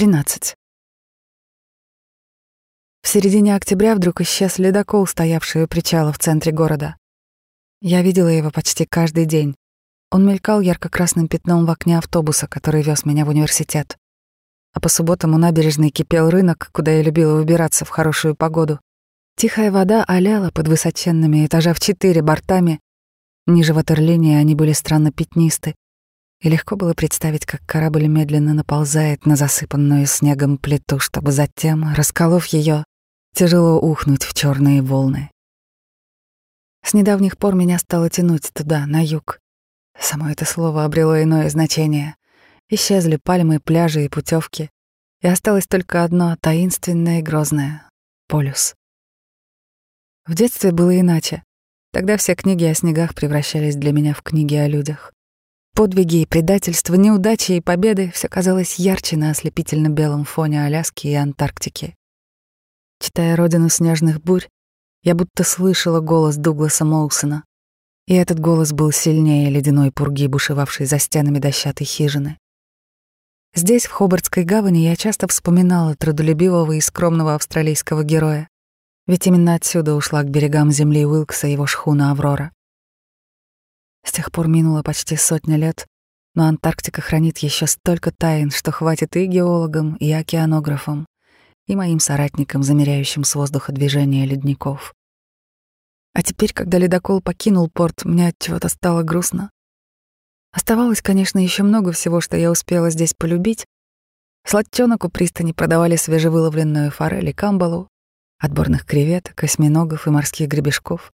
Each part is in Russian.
13. В середине октября вдруг исчез ледокол, стоявший у причала в центре города. Я видела его почти каждый день. Он мелькал ярко-красным пятном в окне автобуса, который вез меня в университет. А по субботам у набережной кипел рынок, куда я любила выбираться в хорошую погоду. Тихая вода оляла под высоченными этажа в четыре бортами. Ниже ватерлинии они были странно пятнисты, и легко было представить, как корабль медленно наползает на засыпанную снегом плиту, чтобы затем, расколов ее, тяжело ухнуть в черные волны. С недавних пор меня стало тянуть туда, на юг. Само это слово обрело иное значение. Исчезли пальмы, пляжи и путевки, и осталось только одно таинственное и грозное — полюс. В детстве было иначе. Тогда все книги о снегах превращались для меня в книги о людях. Подвиги и предательства, неудачи и победы — все казалось ярче на ослепительно-белом фоне Аляски и Антарктики. Читая «Родину снежных бурь», я будто слышала голос Дугласа Моусона, и этот голос был сильнее ледяной пурги, бушевавшей за стенами дощатой хижины. Здесь, в Хобартской гавани, я часто вспоминала трудолюбивого и скромного австралийского героя, ведь именно отсюда ушла к берегам земли Уилкса его шхуна «Аврора». С тех пор минуло почти сотня лет, но Антарктика хранит еще столько тайн, что хватит и геологам, и океанографам, и моим соратникам, замеряющим с воздуха движение ледников. А теперь, когда ледокол покинул порт, мне от чего-то стало грустно. Оставалось, конечно, еще много всего, что я успела здесь полюбить. Сладчонок у пристани продавали свежевыловленную форель и камбалу, отборных креветок, осьминогов и морских гребешков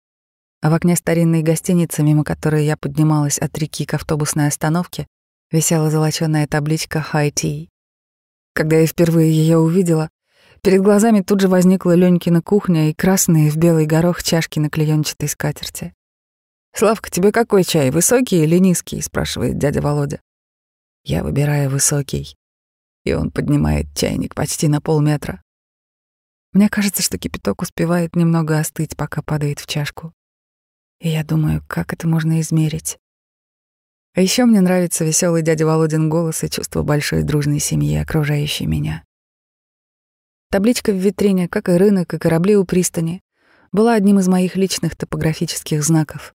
а в окне старинной гостиницы, мимо которой я поднималась от реки к автобусной остановке, висела золочёная табличка «High Tea». Когда я впервые ее увидела, перед глазами тут же возникла Ленькина кухня и красные в белый горох чашки на клеенчатой скатерти. «Славка, тебе какой чай, высокий или низкий?» — спрашивает дядя Володя. Я выбираю высокий, и он поднимает чайник почти на полметра. Мне кажется, что кипяток успевает немного остыть, пока падает в чашку. И я думаю, как это можно измерить. А еще мне нравится веселый дядя Володин голос и чувство большой дружной семьи, окружающей меня. Табличка в витрине, как и рынок, и корабли у пристани, была одним из моих личных топографических знаков.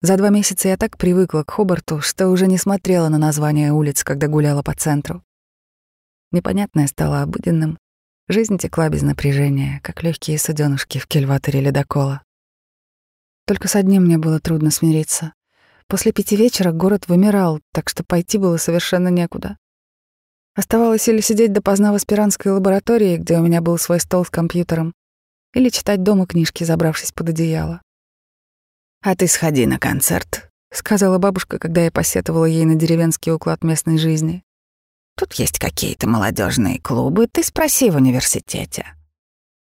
За два месяца я так привыкла к Хобарту, что уже не смотрела на названия улиц, когда гуляла по центру. Непонятное стало обыденным. Жизнь текла без напряжения, как легкие суденышки в кельваторе ледокола. Только с одним мне было трудно смириться. После пяти вечера город вымирал, так что пойти было совершенно некуда. Оставалось или сидеть допоздна в аспирантской лаборатории, где у меня был свой стол с компьютером, или читать дома книжки, забравшись под одеяло. «А ты сходи на концерт», — сказала бабушка, когда я посетовала ей на деревенский уклад местной жизни. «Тут есть какие-то молодежные клубы, ты спроси в университете».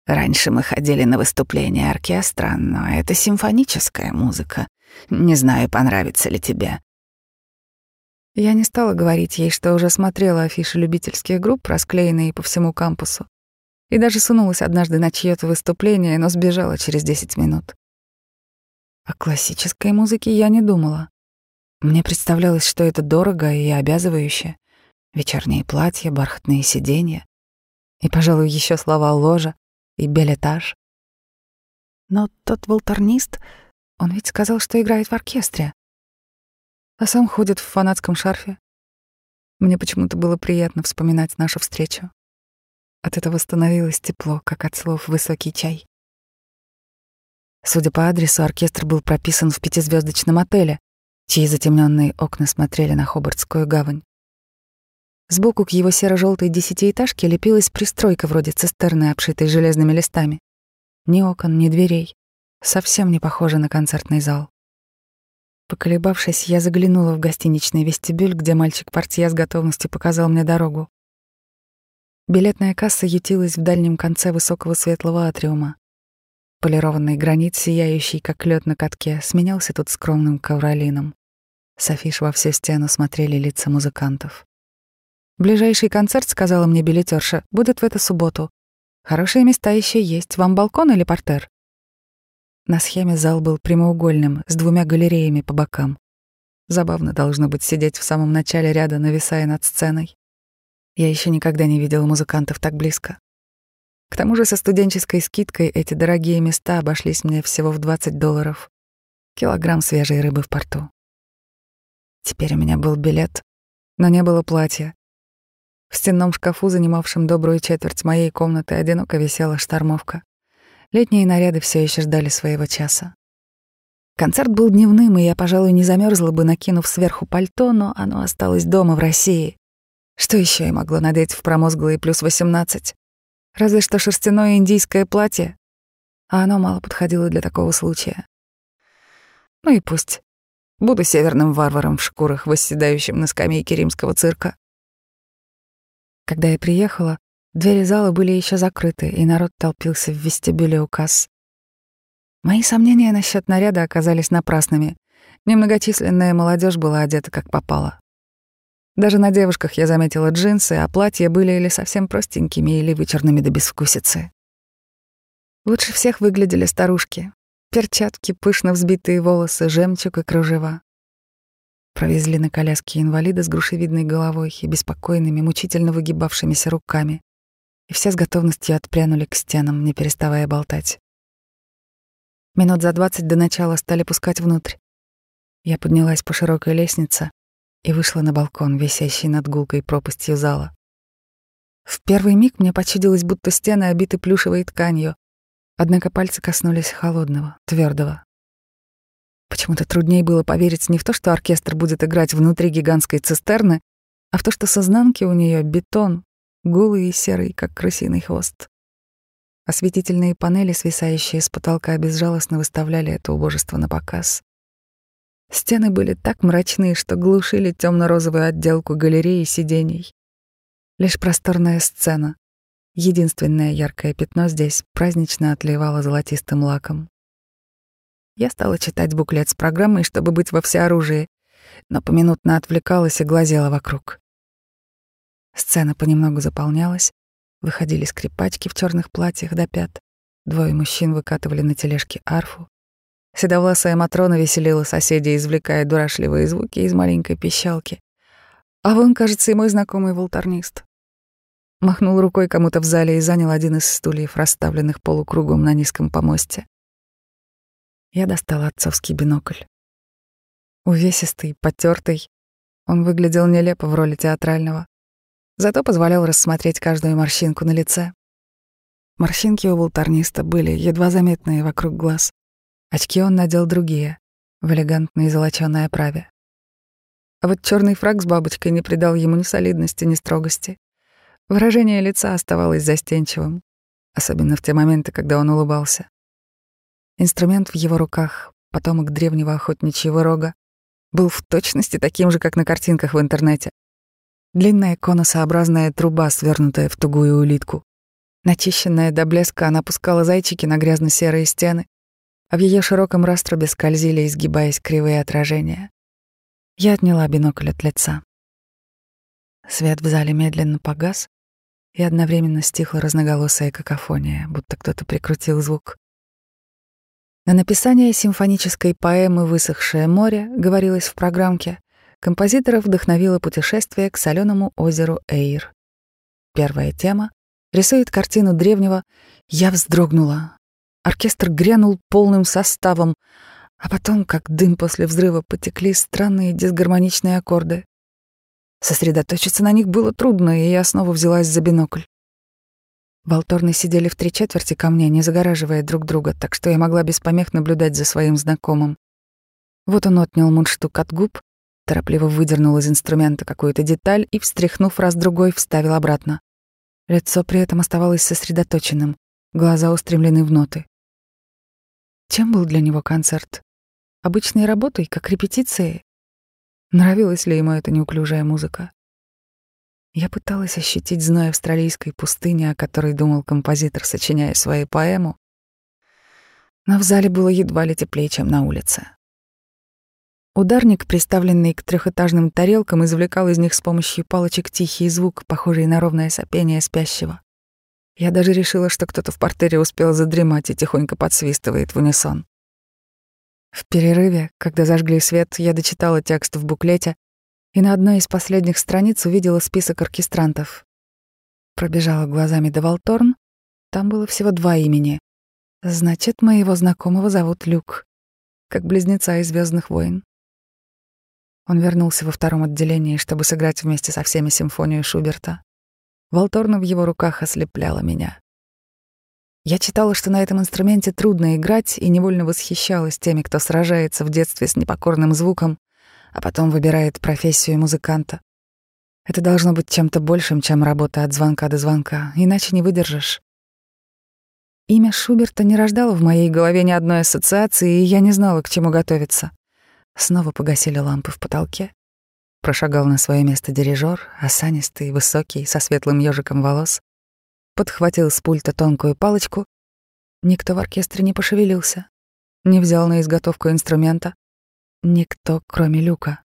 Раньше мы ходили на выступления оркестра, но это симфоническая музыка. Не знаю, понравится ли тебе. Я не стала говорить ей, что уже смотрела афиши любительских групп, расклеенные по всему кампусу, и даже сунулась однажды на чьё-то выступление, но сбежала через 10 минут. О классической музыке я не думала. Мне представлялось, что это дорого и обязывающе. Вечерние платья, бархатные сиденья и, пожалуй, еще слова ложа и белетаж. Но тот волторнист, он ведь сказал, что играет в оркестре. А сам ходит в фанатском шарфе. Мне почему-то было приятно вспоминать нашу встречу. От этого становилось тепло, как от слов «высокий чай». Судя по адресу, оркестр был прописан в пятизвездочном отеле, чьи затемненные окна смотрели на Хобартскую гавань. Сбоку к его серо-желтой десятиэтажке лепилась пристройка вроде цистерны, обшитой железными листами. Ни окон, ни дверей. Совсем не похоже на концертный зал. Поколебавшись, я заглянула в гостиничный вестибюль, где мальчик-портье с готовностью показал мне дорогу. Билетная касса ютилась в дальнем конце высокого светлого атриума. Полированный гранит, сияющий, как лед на катке, сменялся тут скромным ковролином. С афиш во всю стену смотрели лица музыкантов. Ближайший концерт, сказала мне билетерша, будет в эту субботу. Хорошие места еще есть. Вам балкон или портер? На схеме зал был прямоугольным, с двумя галереями по бокам. Забавно должно быть сидеть в самом начале ряда, нависая над сценой. Я еще никогда не видела музыкантов так близко. К тому же со студенческой скидкой эти дорогие места обошлись мне всего в 20 долларов. Килограмм свежей рыбы в порту. Теперь у меня был билет, но не было платья. В стенном шкафу, занимавшем добрую четверть моей комнаты, одиноко висела штормовка. Летние наряды все еще ждали своего часа. Концерт был дневным, и я, пожалуй, не замерзла бы, накинув сверху пальто, но оно осталось дома в России. Что еще я могла надеть в промозглые плюс восемнадцать? Разве что шерстяное индийское платье. А оно мало подходило для такого случая. Ну и пусть. Буду северным варваром в шкурах, восседающим на скамейке римского цирка. Когда я приехала, двери зала были еще закрыты, и народ толпился в вестибюле у касс. Мои сомнения насчет наряда оказались напрасными. Немногочисленная молодежь была одета как попало. Даже на девушках я заметила джинсы, а платья были или совсем простенькими, или вычурными до безвкусицы. Лучше всех выглядели старушки. Перчатки, пышно взбитые волосы, жемчуг и кружева. Провезли на коляске инвалида с грушевидной головой и беспокойными, мучительно выгибавшимися руками. И все с готовностью отпрянули к стенам, не переставая болтать. Минут за двадцать до начала стали пускать внутрь. Я поднялась по широкой лестнице, и вышла на балкон, висящий над гулкой пропастью зала. В первый миг мне почудилось, будто стены обиты плюшевой тканью, однако пальцы коснулись холодного, твердого. Почему-то труднее было поверить не в то, что оркестр будет играть внутри гигантской цистерны, а в то, что с изнанки у нее бетон, голый и серый, как крысиный хвост. Осветительные панели, свисающие с потолка, безжалостно выставляли это убожество на показ. Стены были так мрачны, что глушили темно-розовую отделку галереи и сидений. Лишь просторная сцена, единственное яркое пятно здесь, празднично отливало золотистым лаком. Я стала читать буклет с программой, чтобы быть во всеоружии, но поминутно отвлекалась и глазела вокруг. Сцена понемногу заполнялась, выходили скрипачки в черных платьях до пят, двое мужчин выкатывали на тележке арфу, Седовласая Матрона веселила соседей, извлекая дурашливые звуки из маленькой пищалки. А вон, кажется, и мой знакомый волторнист. Махнул рукой кому-то в зале и занял один из стульев, расставленных полукругом на низком помосте. Я достала отцовский бинокль. Увесистый, потертый, он выглядел нелепо в роли театрального, зато позволял рассмотреть каждую морщинку на лице. Морщинки у волторниста были едва заметные вокруг глаз. Очки он надел другие, в элегантной золочёной оправе. А вот черный фраг с бабочкой не придал ему ни солидности, ни строгости. Выражение лица оставалось застенчивым, особенно в те моменты, когда он улыбался. Инструмент в его руках, потомок древнего охотничьего рога, был в точности таким же, как на картинках в интернете. Длинная конусообразная труба, свернутая в тугую улитку. Начищенная до блеска, она пускала зайчики на грязно-серые стены, а в ее широком раструбе скользили, изгибаясь кривые отражения. Я отняла бинокль от лица. Свет в зале медленно погас, и одновременно стихла разноголосая какофония, будто кто-то прикрутил звук. На написание симфонической поэмы «Высохшее море» говорилось в программке, композитора вдохновило путешествие к соленому озеру Эйр. Первая тема рисует картину древнего «Я вздрогнула, Оркестр грянул полным составом, а потом, как дым после взрыва, потекли странные дисгармоничные аккорды. Сосредоточиться на них было трудно, и я снова взялась за бинокль. Волторны сидели в три четверти ко мне, не загораживая друг друга, так что я могла без помех наблюдать за своим знакомым. Вот он отнял мундштук от губ, торопливо выдернул из инструмента какую-то деталь и, встряхнув раз-другой, вставил обратно. Лицо при этом оставалось сосредоточенным, глаза устремлены в ноты. Чем был для него концерт? Обычной работой, как репетицией? Нравилась ли ему эта неуклюжая музыка? Я пыталась ощутить зной австралийской пустыни, о которой думал композитор, сочиняя свою поэму, но в зале было едва ли теплее, чем на улице. Ударник, приставленный к трехэтажным тарелкам, извлекал из них с помощью палочек тихий звук, похожий на ровное сопение спящего. Я даже решила, что кто-то в портере успел задремать и тихонько подсвистывает в унисон. В перерыве, когда зажгли свет, я дочитала текст в буклете и на одной из последних страниц увидела список оркестрантов. Пробежала глазами до Волторн. Там было всего два имени. Значит, моего знакомого зовут Люк, как близнеца из Звездных войн. Он вернулся во втором отделении, чтобы сыграть вместе со всеми симфонию Шуберта. Волторна в его руках ослепляла меня. Я читала, что на этом инструменте трудно играть, и невольно восхищалась теми, кто сражается в детстве с непокорным звуком, а потом выбирает профессию музыканта. Это должно быть чем-то большим, чем работа от звонка до звонка, иначе не выдержишь. Имя Шуберта не рождало в моей голове ни одной ассоциации, и я не знала, к чему готовиться. Снова погасили лампы в потолке. Прошагал на свое место дирижер, осанистый, высокий, со светлым ежиком волос. Подхватил с пульта тонкую палочку. Никто в оркестре не пошевелился. Не взял на изготовку инструмента. Никто, кроме Люка.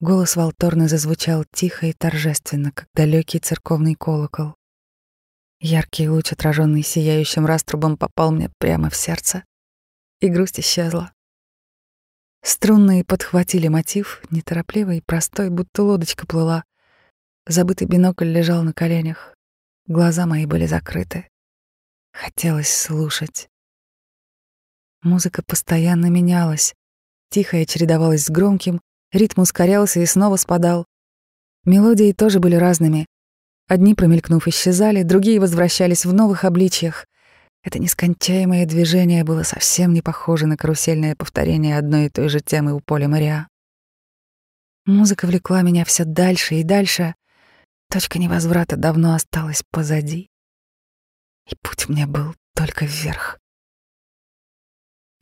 Голос Волторны зазвучал тихо и торжественно, как далекий церковный колокол. Яркий луч, отраженный сияющим раструбом, попал мне прямо в сердце, и грусть исчезла. Струнные подхватили мотив, неторопливый и простой, будто лодочка плыла. Забытый бинокль лежал на коленях. Глаза мои были закрыты. Хотелось слушать. Музыка постоянно менялась. Тихая чередовалась с громким, ритм ускорялся и снова спадал. Мелодии тоже были разными. Одни, промелькнув, исчезали, другие возвращались в новых обличьях. Это нескончаемое движение было совсем не похоже на карусельное повторение одной и той же темы у поля моря. Музыка влекла меня все дальше и дальше. Точка невозврата давно осталась позади. И путь мне был только вверх.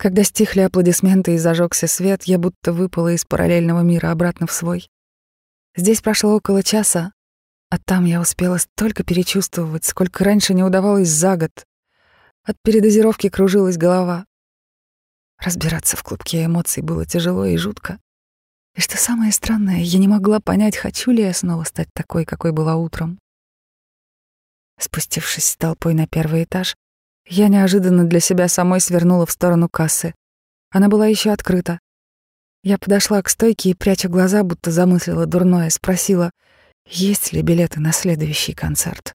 Когда стихли аплодисменты и зажегся свет, я будто выпала из параллельного мира обратно в свой. Здесь прошло около часа, а там я успела столько перечувствовать, сколько раньше не удавалось за год. От передозировки кружилась голова. Разбираться в клубке эмоций было тяжело и жутко. И что самое странное, я не могла понять, хочу ли я снова стать такой, какой была утром. Спустившись с толпой на первый этаж, я неожиданно для себя самой свернула в сторону кассы. Она была еще открыта. Я подошла к стойке и, пряча глаза, будто замыслила дурное, спросила — есть ли билеты на следующий концерт?